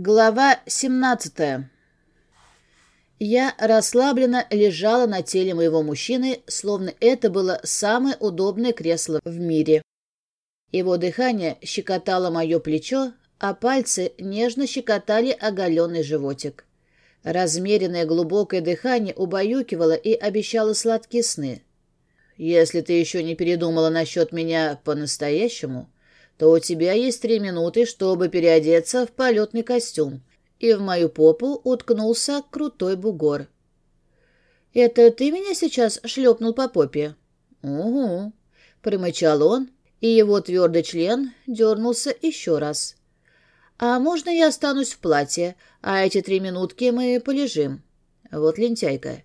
Глава 17 Я расслабленно лежала на теле моего мужчины, словно это было самое удобное кресло в мире. Его дыхание щекотало мое плечо, а пальцы нежно щекотали оголенный животик. Размеренное глубокое дыхание убаюкивало и обещало сладкие сны. «Если ты еще не передумала насчет меня по-настоящему», то у тебя есть три минуты, чтобы переодеться в полетный костюм. И в мою попу уткнулся крутой бугор. «Это ты меня сейчас шлепнул по попе?» «Угу», — примычал он, и его твердый член дернулся еще раз. «А можно я останусь в платье, а эти три минутки мы полежим?» «Вот лентяйка».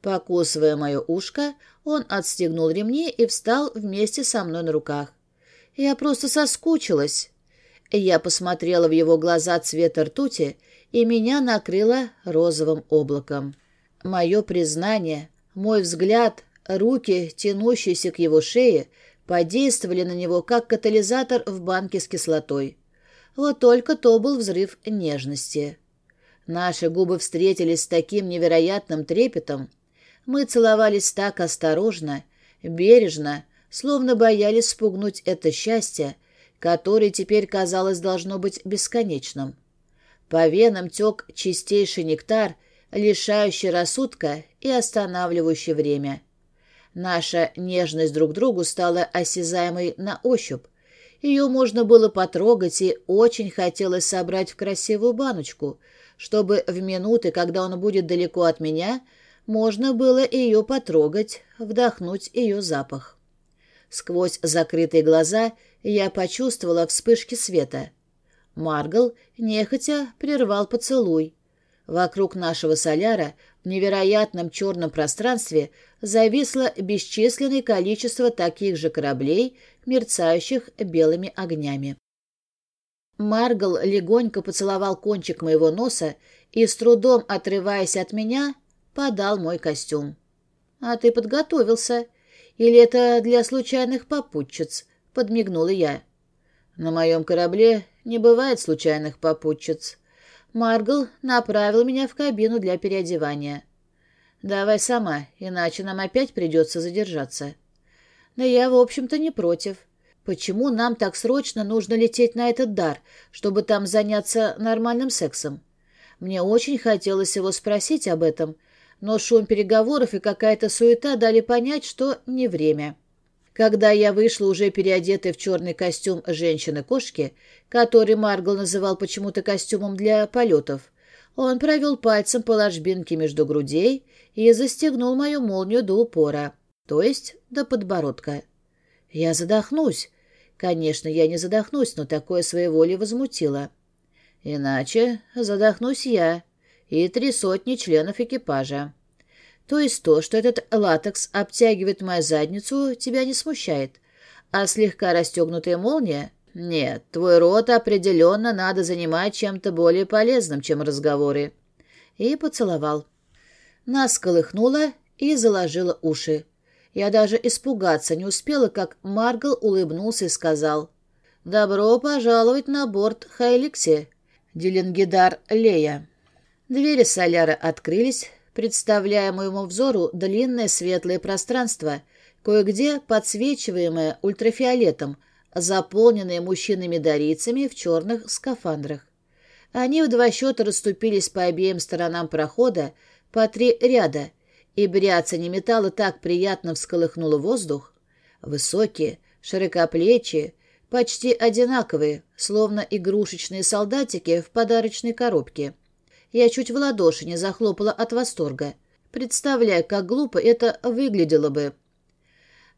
Покусывая мое ушко, он отстегнул ремни и встал вместе со мной на руках. Я просто соскучилась. Я посмотрела в его глаза цвета ртути, и меня накрыло розовым облаком. Мое признание, мой взгляд, руки, тянущиеся к его шее, подействовали на него как катализатор в банке с кислотой. Вот только то был взрыв нежности. Наши губы встретились с таким невероятным трепетом. Мы целовались так осторожно, бережно, словно боялись спугнуть это счастье, которое теперь, казалось, должно быть бесконечным. По венам тек чистейший нектар, лишающий рассудка и останавливающий время. Наша нежность друг к другу стала осязаемой на ощупь. Ее можно было потрогать, и очень хотелось собрать в красивую баночку, чтобы в минуты, когда он будет далеко от меня, можно было ее потрогать, вдохнуть ее запах. Сквозь закрытые глаза я почувствовала вспышки света. Маргал нехотя прервал поцелуй. Вокруг нашего соляра в невероятном черном пространстве зависло бесчисленное количество таких же кораблей, мерцающих белыми огнями. Маргал легонько поцеловал кончик моего носа и, с трудом отрываясь от меня, подал мой костюм. «А ты подготовился», или это для случайных попутчиц?» — подмигнула я. «На моем корабле не бывает случайных попутчиц. Маргл направил меня в кабину для переодевания. Давай сама, иначе нам опять придется задержаться». «Да я, в общем-то, не против. Почему нам так срочно нужно лететь на этот дар, чтобы там заняться нормальным сексом? Мне очень хотелось его спросить об этом, но шум переговоров и какая-то суета дали понять, что не время. Когда я вышла уже переодетая в черный костюм женщины-кошки, который Маргл называл почему-то костюмом для полетов, он провел пальцем по ложбинке между грудей и застегнул мою молнию до упора, то есть до подбородка. Я задохнусь. Конечно, я не задохнусь, но такое своеволие возмутило. Иначе задохнусь я и три сотни членов экипажа. То есть то, что этот латекс обтягивает мою задницу, тебя не смущает, а слегка расстегнутая молния — нет, твой рот определенно надо занимать чем-то более полезным, чем разговоры. И поцеловал. Нас колыхнуло и заложило уши. Я даже испугаться не успела, как Маргал улыбнулся и сказал «Добро пожаловать на борт Хайликси, Дилингидар Лея». Двери соляра открылись, представляя моему взору длинное светлое пространство, кое-где подсвечиваемое ультрафиолетом, заполненное мужчинами-дарийцами в черных скафандрах. Они в два счета расступились по обеим сторонам прохода, по три ряда, и бряцание металла так приятно всколыхнуло воздух. Высокие, широкоплечие, почти одинаковые, словно игрушечные солдатики в подарочной коробке — я чуть в ладоши не захлопала от восторга, представляя, как глупо это выглядело бы.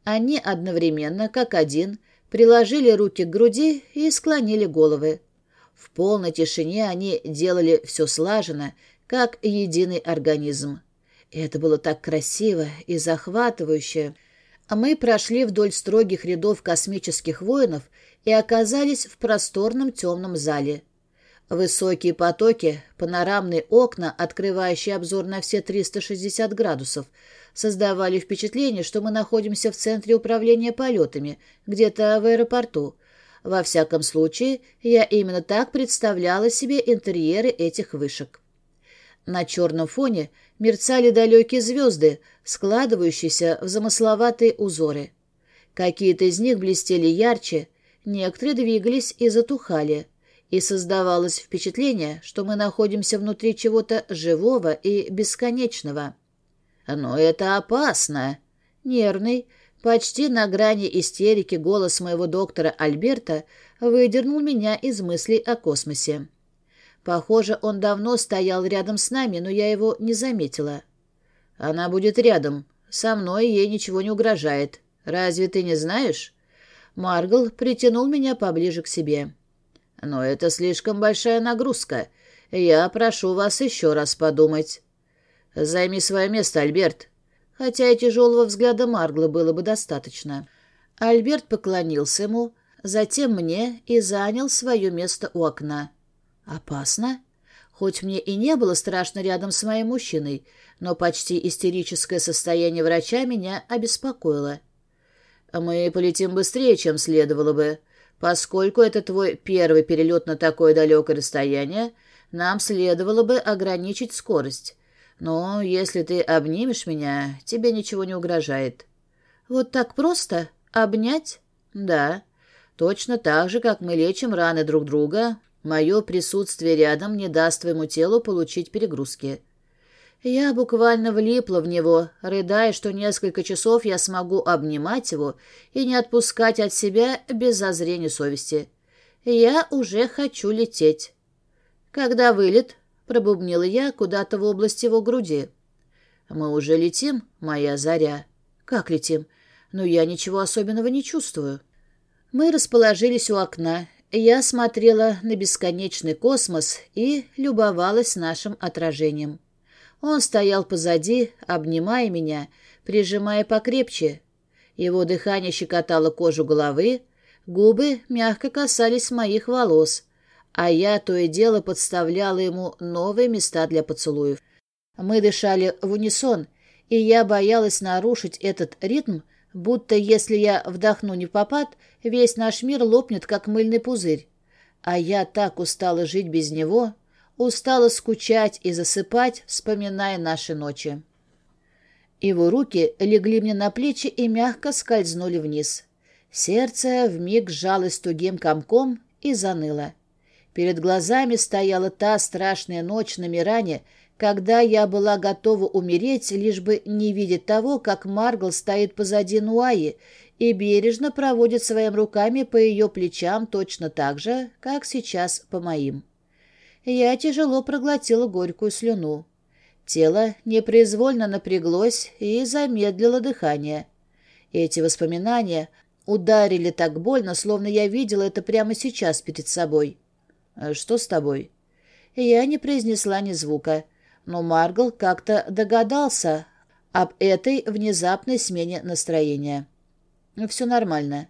Они одновременно, как один, приложили руки к груди и склонили головы. В полной тишине они делали все слаженно, как единый организм. Это было так красиво и захватывающе. Мы прошли вдоль строгих рядов космических воинов и оказались в просторном темном зале. Высокие потоки, панорамные окна, открывающие обзор на все 360 градусов, создавали впечатление, что мы находимся в центре управления полетами, где-то в аэропорту. Во всяком случае, я именно так представляла себе интерьеры этих вышек. На черном фоне мерцали далекие звезды, складывающиеся в замысловатые узоры. Какие-то из них блестели ярче, некоторые двигались и затухали, и создавалось впечатление, что мы находимся внутри чего-то живого и бесконечного. Но это опасно. Нервный, почти на грани истерики голос моего доктора Альберта выдернул меня из мыслей о космосе. Похоже, он давно стоял рядом с нами, но я его не заметила. Она будет рядом. Со мной ей ничего не угрожает. Разве ты не знаешь? Маргл притянул меня поближе к себе. Но это слишком большая нагрузка. Я прошу вас еще раз подумать. Займи свое место, Альберт. Хотя и тяжелого взгляда Маргла было бы достаточно. Альберт поклонился ему, затем мне и занял свое место у окна. Опасно? Хоть мне и не было страшно рядом с моим мужчиной, но почти истерическое состояние врача меня обеспокоило. Мы полетим быстрее, чем следовало бы. Поскольку это твой первый перелет на такое далекое расстояние, нам следовало бы ограничить скорость. Но если ты обнимешь меня, тебе ничего не угрожает. Вот так просто? Обнять? Да. Точно так же, как мы лечим раны друг друга, Мое присутствие рядом не даст твоему телу получить перегрузки. Я буквально влипла в него, рыдая, что несколько часов я смогу обнимать его и не отпускать от себя без зазрения совести. Я уже хочу лететь. Когда вылет, пробубнила я куда-то в область его груди. Мы уже летим, моя заря. Как летим? Но я ничего особенного не чувствую. Мы расположились у окна, я смотрела на бесконечный космос и любовалась нашим отражением. Он стоял позади, обнимая меня, прижимая покрепче. Его дыхание щекотало кожу головы, губы мягко касались моих волос, а я то и дело подставляла ему новые места для поцелуев. Мы дышали в унисон, и я боялась нарушить этот ритм, будто если я вдохну не в попад, весь наш мир лопнет, как мыльный пузырь. А я так устала жить без него, устала скучать и засыпать, вспоминая наши ночи. Его руки легли мне на плечи и мягко скользнули вниз. Сердце вмиг сжалось тугим комком и заныло. Перед глазами стояла та страшная ночь на Миране, когда я была готова умереть, лишь бы не видеть того, как Маргл стоит позади Нуаи и бережно проводит своими руками по ее плечам точно так же, как сейчас по моим. Я тяжело проглотила горькую слюну. Тело непроизвольно напряглось и замедлило дыхание. Эти воспоминания ударили так больно, словно я видела это прямо сейчас перед собой. «Что с тобой?» Я не произнесла ни звука — но Маргл как-то догадался об этой внезапной смене настроения. Все нормально.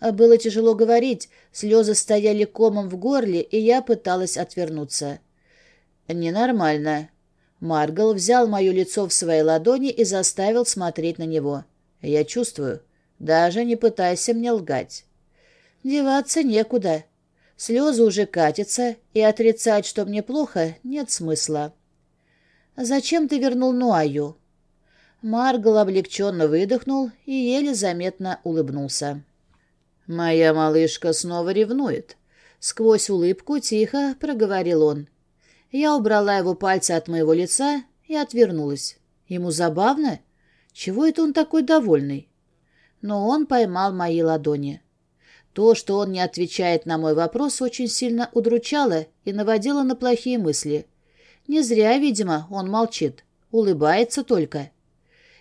Было тяжело говорить, слезы стояли комом в горле, и я пыталась отвернуться. «Ненормально». Маргл взял мое лицо в свои ладони и заставил смотреть на него. «Я чувствую. Даже не пытайся мне лгать». «Деваться некуда. Слезы уже катятся, и отрицать, что мне плохо, нет смысла». «Зачем ты вернул Нуаю?» Маргл облегченно выдохнул и еле заметно улыбнулся. «Моя малышка снова ревнует». Сквозь улыбку тихо проговорил он. Я убрала его пальцы от моего лица и отвернулась. Ему забавно? Чего это он такой довольный? Но он поймал мои ладони. То, что он не отвечает на мой вопрос, очень сильно удручало и наводило на плохие мысли — не зря, видимо, он молчит, улыбается только.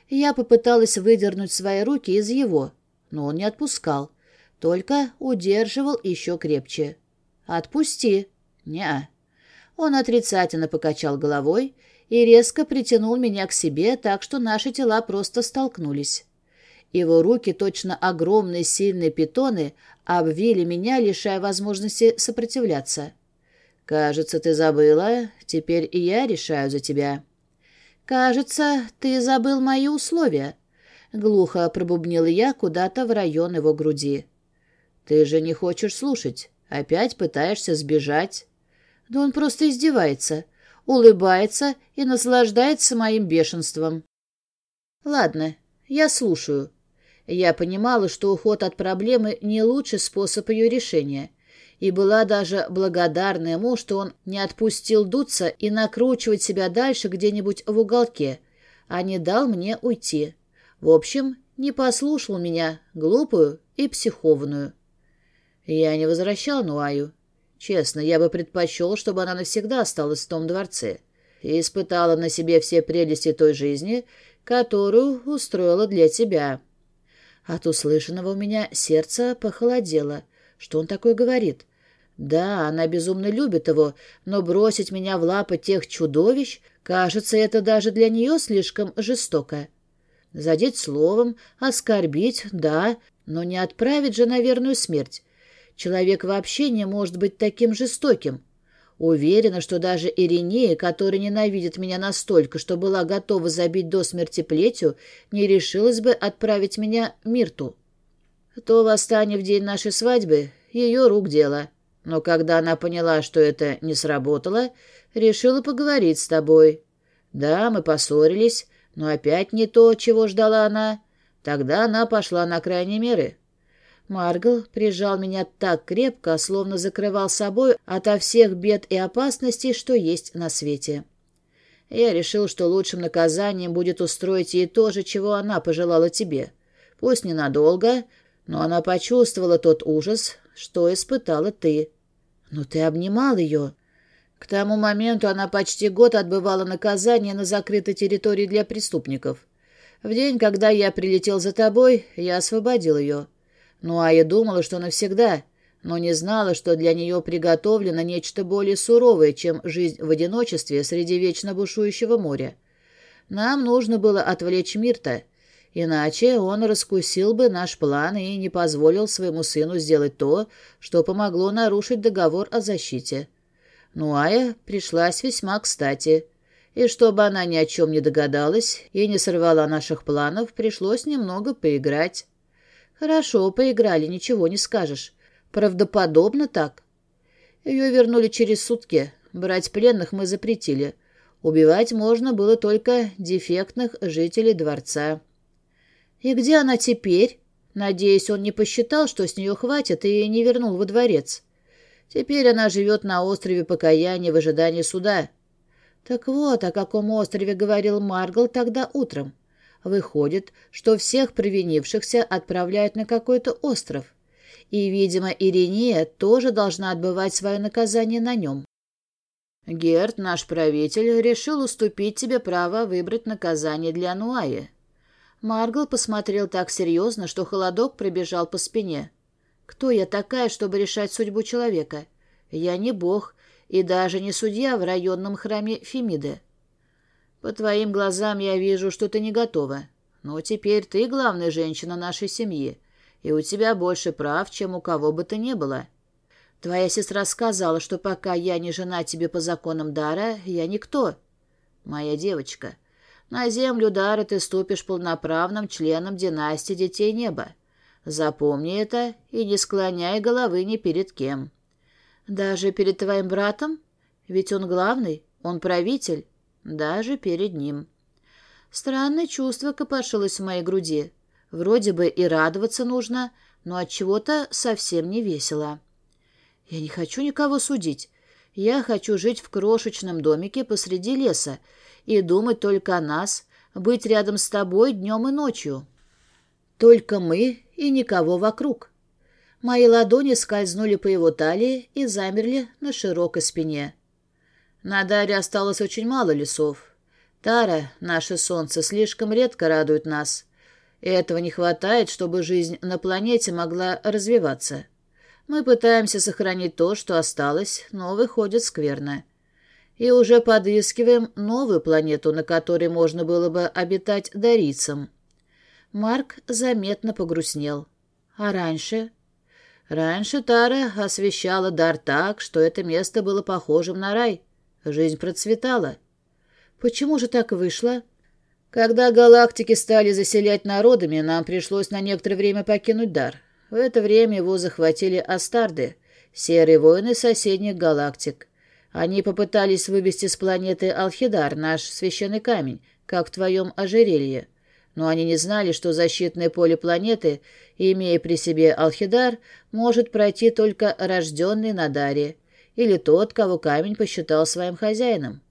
Я попыталась выдернуть свои руки из его, но он не отпускал, только удерживал еще крепче. «Отпусти!» «Не-а». Он отрицательно покачал головой и резко притянул меня к себе, так что наши тела просто столкнулись. Его руки, точно огромные сильные питоны, обвили меня, лишая возможности сопротивляться. «Кажется, ты забыла. Теперь и я решаю за тебя». «Кажется, ты забыл мои условия», — глухо пробубнил я куда-то в район его груди. Ты же не хочешь слушать. Опять пытаешься сбежать. Да он просто издевается, улыбается и наслаждается моим бешенством. Ладно, я слушаю. Я понимала, что уход от проблемы не лучший способ ее решения, и была даже благодарна ему, что он не отпустил дуться и накручивать себя дальше где-нибудь в уголке, а не дал мне уйти. В общем, не послушал меня, глупую и психованную. Я не возвращал Нуаю. Честно, я бы предпочел, чтобы она навсегда осталась в том дворце и испытала на себе все прелести той жизни, которую устроила для тебя. От услышанного у меня сердце похолодело. Что он такое говорит? Да, она безумно любит его, но бросить меня в лапы тех чудовищ, кажется, это даже для нее слишком жестоко. Задеть словом, оскорбить, да, но не отправить же на верную смерть. Человек вообще не может быть таким жестоким. Уверена, что даже Иринея, которая ненавидит меня настолько, что была готова забить до смерти плетью, не решилась бы отправить меня Мирту. То восстание в день нашей свадьбы — ее рук дело. Но когда она поняла, что это не сработало, решила поговорить с тобой. Да, мы поссорились, но опять не то, чего ждала она. Тогда она пошла на крайние меры. Маргл прижал меня так крепко, словно закрывал собой ото всех бед и опасностей, что есть на свете. Я решил, что лучшим наказанием будет устроить ей то же, чего она пожелала тебе. Пусть ненадолго, но она почувствовала тот ужас, что испытала ты. Но ты обнимал ее. К тому моменту она почти год отбывала наказание на закрытой территории для преступников. В день, когда я прилетел за тобой, я освободил ее. Ну, а я думала, что навсегда, но не знала, что для нее приготовлено нечто более суровое, чем жизнь в одиночестве среди вечно бушующего моря. Нам нужно было отвлечь Мирта, иначе он раскусил бы наш план и не позволил своему сыну сделать то, что помогло нарушить договор о защите. Ну, Ая пришлась весьма кстати. И чтобы она ни о чем не догадалась и не сорвала наших планов, пришлось немного поиграть. Хорошо, поиграли, ничего не скажешь. Правдоподобно так. Ее вернули через сутки. Брать пленных мы запретили. Убивать можно было только дефектных жителей дворца. И где она теперь? Надеюсь, он не посчитал, что с нее хватит, и не вернул во дворец. Теперь она живет на острове Покаяния в ожидании суда. Так вот, о каком острове говорил Маргал тогда утром. Выходит, что всех провинившихся отправляют на какой-то остров. И, видимо, Иринея тоже должна отбывать свое наказание на нем. Герд, наш правитель, решил уступить тебе право выбрать наказание для Нуаи. Маргл посмотрел так серьезно, что холодок пробежал по спине. «Кто я такая, чтобы решать судьбу человека? Я не бог и даже не судья в районном храме Фемиды. По твоим глазам я вижу, что ты не готова. Но теперь ты главная женщина нашей семьи, и у тебя больше прав, чем у кого бы то ни было. Твоя сестра сказала, что пока я не жена тебе по законам дара, я никто. Моя девочка, на землю дара ты ступишь полноправным членом династии Детей Неба. Запомни это и не склоняй головы ни перед кем. Даже перед твоим братом? Ведь он главный, он правитель даже перед ним. Странное чувство копошилось в моей груди. Вроде бы и радоваться нужно, но от чего-то совсем не весело. Я не хочу никого судить. Я хочу жить в крошечном домике посреди леса и думать только о нас, быть рядом с тобой днем и ночью. Только мы и никого вокруг. Мои ладони скользнули по его талии и замерли на широкой спине. На Даре осталось очень мало лесов. Тара, наше солнце, слишком редко радует нас. И этого не хватает, чтобы жизнь на планете могла развиваться. Мы пытаемся сохранить то, что осталось, но выходит скверно. И уже подыскиваем новую планету, на которой можно было бы обитать дарицам. Марк заметно погрустнел. А раньше? Раньше Тара освещала дар так, что это место было похожим на рай. Жизнь процветала. Почему же так вышло? Когда галактики стали заселять народами, нам пришлось на некоторое время покинуть дар. В это время его захватили Астарды, серые воины соседних галактик. Они попытались вывести с планеты Алхидар наш священный камень, как в твоем ожерелье. Но они не знали, что защитное поле планеты, имея при себе Алхидар, может пройти только рожденный на Даре, или тот, кого камень посчитал своим хозяином.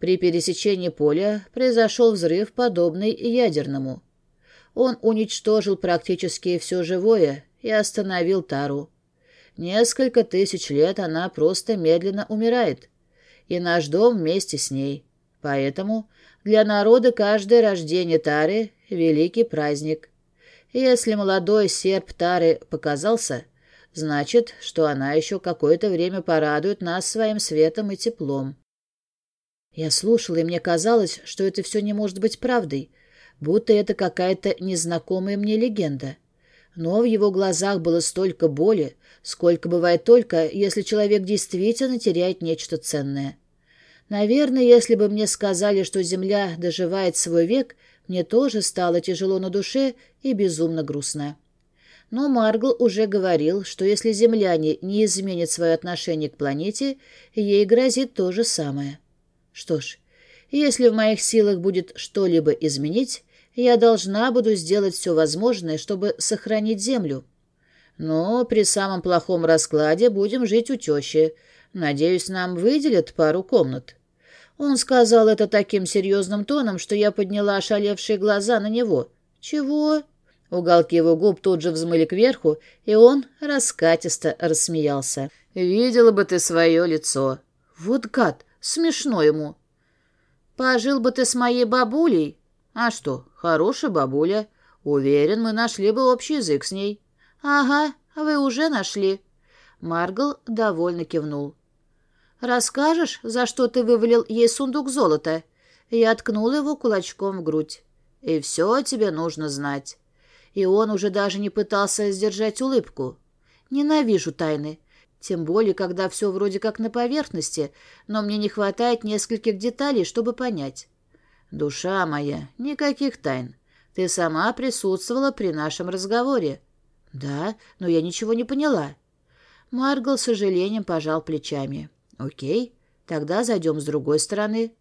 При пересечении поля произошел взрыв, подобный ядерному. Он уничтожил практически все живое и остановил Тару. Несколько тысяч лет она просто медленно умирает, и наш дом вместе с ней. Поэтому для народа каждое рождение Тары — великий праздник. Если молодой серп Тары показался, значит, что она еще какое-то время порадует нас своим светом и теплом. Я слушала, и мне казалось, что это все не может быть правдой, будто это какая-то незнакомая мне легенда. Но в его глазах было столько боли, сколько бывает только, если человек действительно теряет нечто ценное. Наверное, если бы мне сказали, что Земля доживает свой век, мне тоже стало тяжело на душе и безумно грустно. Но Маргл уже говорил, что если земляне не изменят свое отношение к планете, ей грозит то же самое. Что ж, если в моих силах будет что-либо изменить, я должна буду сделать все возможное, чтобы сохранить Землю. Но при самом плохом раскладе будем жить у тещи. Надеюсь, нам выделят пару комнат». Он сказал это таким серьезным тоном, что я подняла ошалевшие глаза на него. «Чего?» Уголки его губ тут же взмыли кверху, и он раскатисто рассмеялся. «Видела бы ты свое лицо!» «Вот гад! Смешно ему!» «Пожил бы ты с моей бабулей!» «А что, хорошая бабуля. Уверен, мы нашли бы общий язык с ней». «Ага, вы уже нашли». Маргл довольно кивнул. «Расскажешь, за что ты вывалил ей сундук золота?» Я ткнула его кулачком в грудь. «И все тебе нужно знать». И он уже даже не пытался сдержать улыбку. «Ненавижу тайны. Тем более, когда все вроде как на поверхности, но мне не хватает нескольких деталей, чтобы понять. «Душа моя, никаких тайн. Ты сама присутствовала при нашем разговоре». «Да, но я ничего не поняла». Маргал с сожалением пожал плечами. «Окей, тогда зайдем с другой стороны».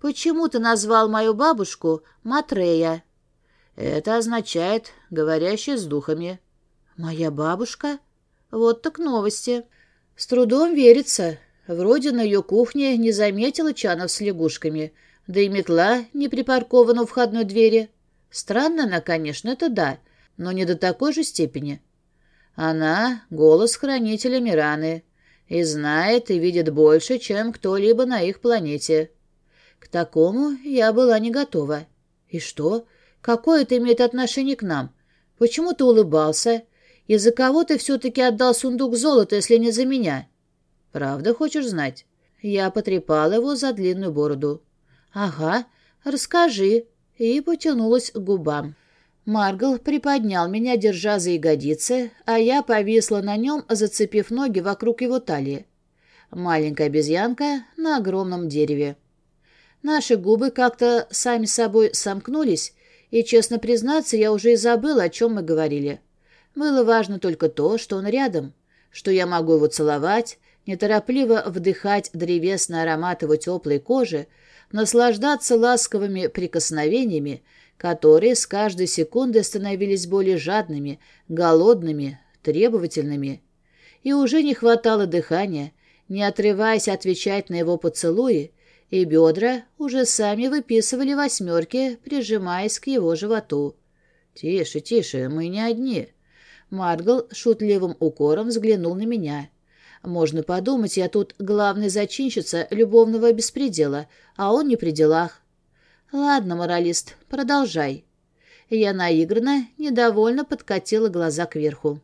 «Почему ты назвал мою бабушку Матрея?» «Это означает «говорящая с духами». «Моя бабушка?» «Вот так новости». «С трудом верится. Вроде на ее кухне не заметила чанов с лягушками, да и метла не припаркована у входной двери. Странно она, конечно, это да, но не до такой же степени. Она — голос хранителя Мираны и знает и видит больше, чем кто-либо на их планете. К такому я была не готова. И что? Какое это имеет отношение к нам? Почему ты улыбался? И за кого ты все-таки отдал сундук золота, если не за меня? Правда хочешь знать? Я потрепала его за длинную бороду. «Ага, расскажи», и потянулась к губам. Маргл приподнял меня, держа за ягодицы, а я повисла на нем, зацепив ноги вокруг его талии. Маленькая обезьянка на огромном дереве. Наши губы как-то сами собой сомкнулись, и, честно признаться, я уже и забыла, о чем мы говорили. Было важно только то, что он рядом, что я могу его целовать, неторопливо вдыхать древесный аромат его теплой кожи, наслаждаться ласковыми прикосновениями, которые с каждой секундой становились более жадными, голодными, требовательными. И уже не хватало дыхания, не отрываясь отвечать на его поцелуи, и бедра уже сами выписывали восьмерки, прижимаясь к его животу. «Тише, тише, мы не одни». Маргл шутливым укором взглянул на меня. Можно подумать, я тут главная зачинщица любовного беспредела, а он не при делах. Ладно, моралист, продолжай. Я наигранно, недовольно подкатила глаза кверху.